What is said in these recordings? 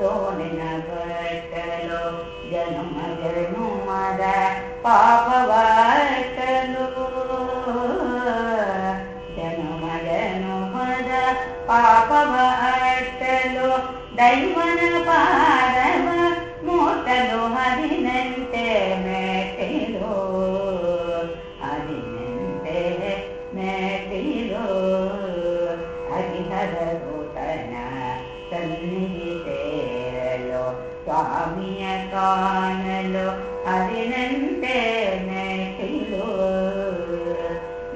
ತೋಳಿನ ಬಟ್ಟಲು ಜನುಮ ಜನುಮದ ಪಾಪವಾಟಲು ಜನುಮ ಜನುಮದ ಪಾಪವ ಅಟ್ಟಲು ದೈವನ ಪಾದವ ಮೂಟಲು ಹದಿನೆಂಟೆ ಮೆಟ್ಟಿಲು ಹದಿನೆಂಟೆ ಮೆಟ್ಟಿಲು ಹರಿಹರ ಸೂತನ ಸನ್ನಿಧಿ ಸೇರಲು ಸ್ವಾಮಿಯ ಕಾಣಲು ಹದಿನೆಂಟೆ ಮೆಟ್ಟಿಲು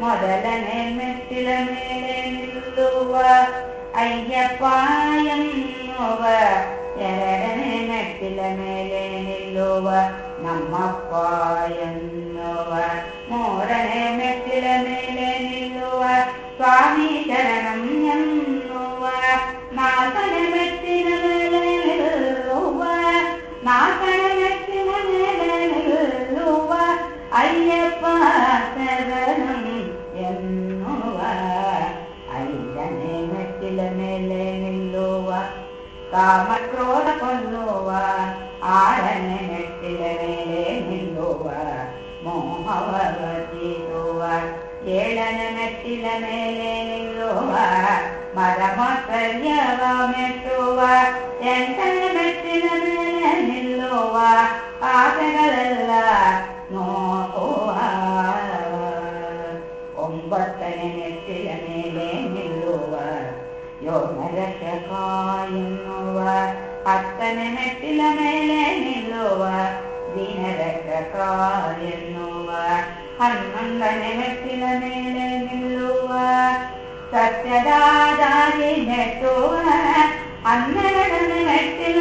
ಮೊದಲನೇ ಮೆಟ್ಟಿಲ ಮೇಲೆ ನಿಲ್ಲುವ ಅಯ್ಯಪ್ಪ ಎನ್ನುವ ಎರಡನೇ ಮೆಟ್ಟಿಲ ಮೇಲೆ ನಿಲ್ಲುವ ನಮ್ಮಪ್ಪ ಎನ್ನುವ ಮೂರನೇ ಮೆಟ್ಟಿಲ ಮೇಲೆ ಅಯ್ಯಪ್ಪ ಶರಣಂ ಎನ್ನುವ ಐದನೇ ಮೆಟ್ಟಿಲ ಮೇಲೆ ನಿಲ್ಲುವ ಕಾಮಕ್ರೋಧ ಕೊಲ್ಲುವ ಆರನೇ ಮೆಟ್ಟಿಲ ಮೇಲೆ ನಿಲ್ಲುವ ಮೋಹವ ವಚಿಸುವ ಏಳನೇ ಮೆಟ್ಟಿಲ ಮೇಲೆ ನಿಲ್ಲುವ ಮದ ಮಾತ್ಸರ್ಯವ ಮೆಟ್ಟುವ ಎಂಟನೇ ಮೆಟ್ಟಿಲ ಮೇಲೆ ನಿಲ್ಲುವ ಒಂಬತ್ತನೇ ಮೆಟ್ಟಿಲ ಮೇಲೆ ನಿಲ್ಲುವ ಯೋಗ ರಕ್ಷಕ ಎನ್ನುವ ಹತ್ತನೇ ಮೆಟ್ಟಿಲ ಮೇಲೆ ನಿಲ್ಲುವ ದೀನ ರಕ್ಷಕ ಎನ್ನುವ ಹನ್ನೊಂದನೇ ಮೆಟ್ಟಿಲ ಮೇಲೆ ನಿಲ್ಲುವ ಸತ್ಯದ ದಾರಿ ಮೆಟ್ಟುವ ಹನ್ನೆರಡನೇ ಮೆಟ್ಟಿಲ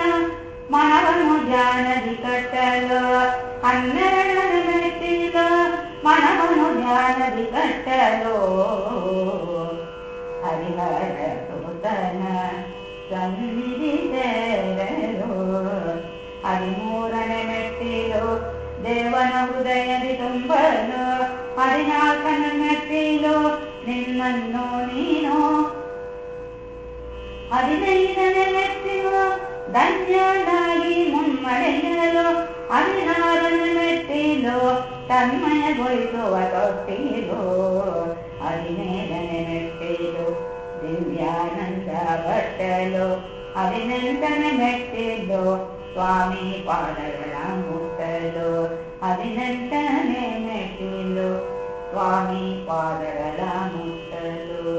ಮನವನ್ನು ಧ್ಯಾನದಿ ಕಟ್ಟಲು ಹನ್ನೆರಡನೇ ಮೆಟ್ಟಿಲ ಮನವನ್ನು ಧ್ಯಾನದಿ ಕಟ್ಟಲು ಹರಿಹರ ಸುತನ ಸನ್ನಿಧಿ ಸೇರಲು ಹದಿಮೂರನೇ ಮೆಟ್ಟಿಲು ದೇವನ ಹೃದಯದಿ ತುಂಬಲು ಹದಿನಾಲ್ಕನೇ ಮೆಟ್ಟಿಲು ನಿನ್ನನ್ನು ನೀನು ಹದಿನೈದನೇ ಮೆಟ್ಟಿಲು ಧನ್ಯನಾಗಿ ಮುನ್ನಡೆಯಲು ಹದಿನಾರನೇ ಮೆಟ್ಟಿಲು ತನ್ಮಯಗೊಳಿಸುವ ತೊಟ್ಟಿಲು ಹದಿನೇಳನೇ ಮೆಟ್ಟಿಲು ದಿವ್ಯಾನಂದ ಬಟ್ಟಲು ಹದಿನೆಂಟನೇ ಮೆಟ್ಟಿಲು ಸ್ವಾಮಿ ಪಾದಗಳ ಮುಟ್ಟಲು ಹದಿನೆಂಟನೇ ಮೆಟ್ಟಿಲು ಸ್ವಾಮಿ ಪಾದಗಳ ಮುಟ್ಟಲು